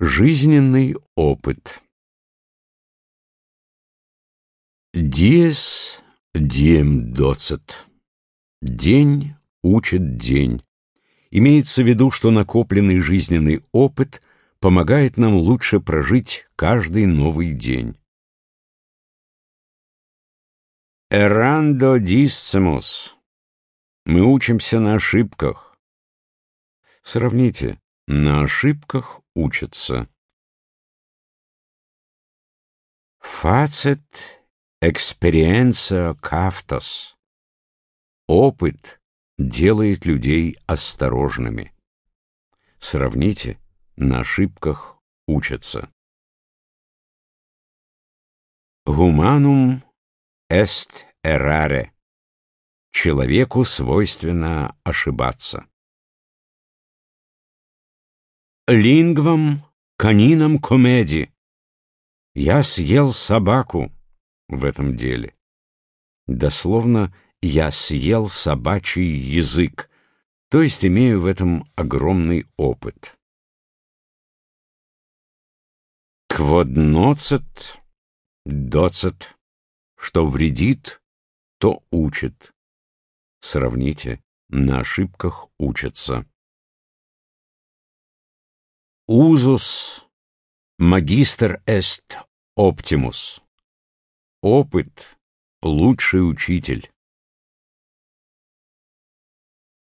Жизненный опыт Диес дием доцет. День учит день. Имеется в виду, что накопленный жизненный опыт помогает нам лучше прожить каждый новый день. Эрандо дисцимус. Мы учимся на ошибках. Сравните. На ошибках учатся. Фацет экспериенция кафтас. Опыт делает людей осторожными. Сравните, на ошибках учатся. Humanum est errare. Человеку свойственно ошибаться. Лингвам канинам комеди. Я съел собаку в этом деле. Дословно, я съел собачий язык, то есть имею в этом огромный опыт. Кводноцет, доцет, что вредит, то учит. Сравните, на ошибках учатся. Узус магистр эст оптимус. Опыт — лучший учитель.